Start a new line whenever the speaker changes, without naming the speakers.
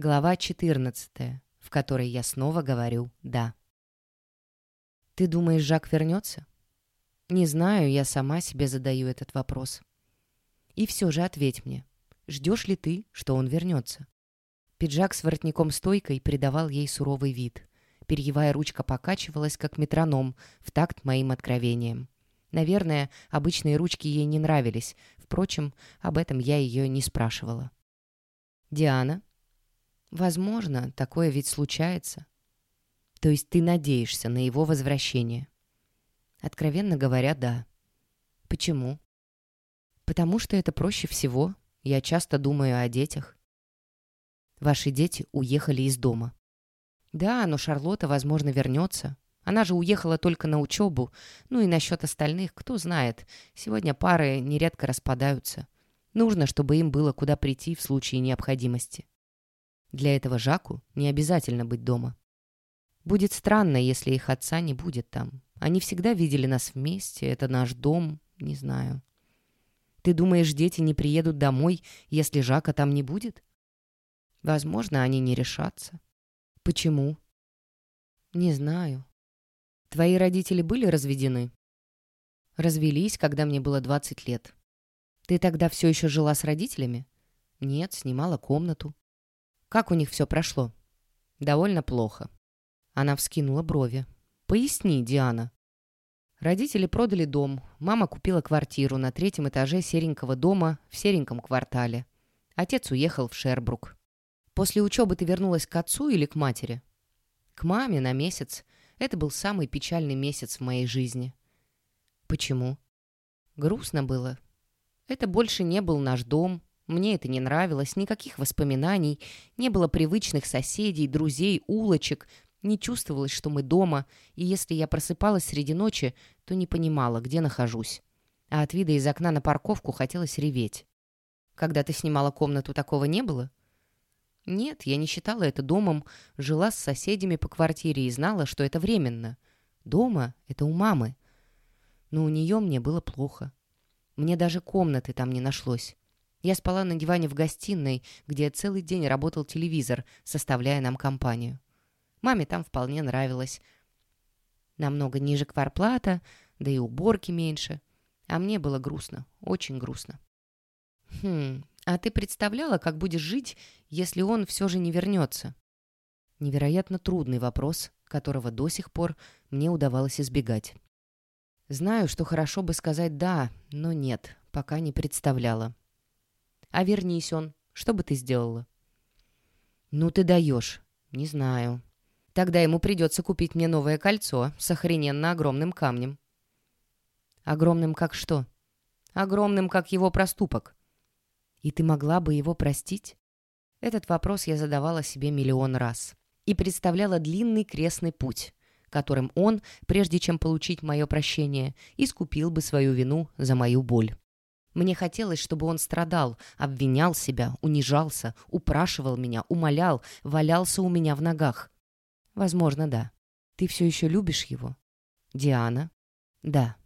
Глава 14, в которой я снова говорю «да». «Ты думаешь, Жак вернется?» «Не знаю, я сама себе задаю этот вопрос». «И все же ответь мне, ждешь ли ты, что он вернется?» Пиджак с воротником-стойкой придавал ей суровый вид. Перьевая ручка покачивалась, как метроном, в такт моим откровениям. Наверное, обычные ручки ей не нравились. Впрочем, об этом я ее не спрашивала. «Диана?» Возможно, такое ведь случается. То есть ты надеешься на его возвращение? Откровенно говоря, да. Почему? Потому что это проще всего. Я часто думаю о детях. Ваши дети уехали из дома. Да, но Шарлотта, возможно, вернется. Она же уехала только на учебу. Ну и насчет остальных, кто знает. Сегодня пары нередко распадаются. Нужно, чтобы им было куда прийти в случае необходимости. Для этого Жаку не обязательно быть дома. Будет странно, если их отца не будет там. Они всегда видели нас вместе, это наш дом, не знаю. Ты думаешь, дети не приедут домой, если Жака там не будет? Возможно, они не решатся. Почему? Не знаю. Твои родители были разведены? Развелись, когда мне было 20 лет. Ты тогда все еще жила с родителями? Нет, снимала комнату. Как у них все прошло? Довольно плохо. Она вскинула брови. Поясни, Диана. Родители продали дом. Мама купила квартиру на третьем этаже серенького дома в сереньком квартале. Отец уехал в Шербрук. После учебы ты вернулась к отцу или к матери? К маме на месяц. Это был самый печальный месяц в моей жизни. Почему? Грустно было. Это больше не был наш дом, мне это не нравилось, никаких воспоминаний, не было привычных соседей, друзей, улочек, не чувствовалось, что мы дома, и если я просыпалась среди ночи, то не понимала, где нахожусь. А от вида из окна на парковку хотелось реветь. Когда ты снимала комнату, такого не было? Нет, я не считала это домом, жила с соседями по квартире и знала, что это временно. Дома — это у мамы. Но у нее мне было плохо. Мне даже комнаты там не нашлось. Я спала на диване в гостиной, где целый день работал телевизор, составляя нам компанию. Маме там вполне нравилось. Намного ниже кварплата, да и уборки меньше. А мне было грустно, очень грустно. «Хм, а ты представляла, как будешь жить, если он все же не вернется?» Невероятно трудный вопрос, которого до сих пор мне удавалось избегать. Знаю, что хорошо бы сказать «да», но нет, пока не представляла. А вернись он, что бы ты сделала? Ну ты даешь. Не знаю. Тогда ему придется купить мне новое кольцо с охрененно огромным камнем. Огромным как что? Огромным как его проступок. И ты могла бы его простить? Этот вопрос я задавала себе миллион раз. И представляла длинный крестный путь, которым он, прежде чем получить мое прощение, искупил бы свою вину за мою боль. Мне хотелось, чтобы он страдал, обвинял себя, унижался, упрашивал меня, умолял, валялся у меня в ногах. Возможно, да. Ты все еще любишь его? Диана? Да.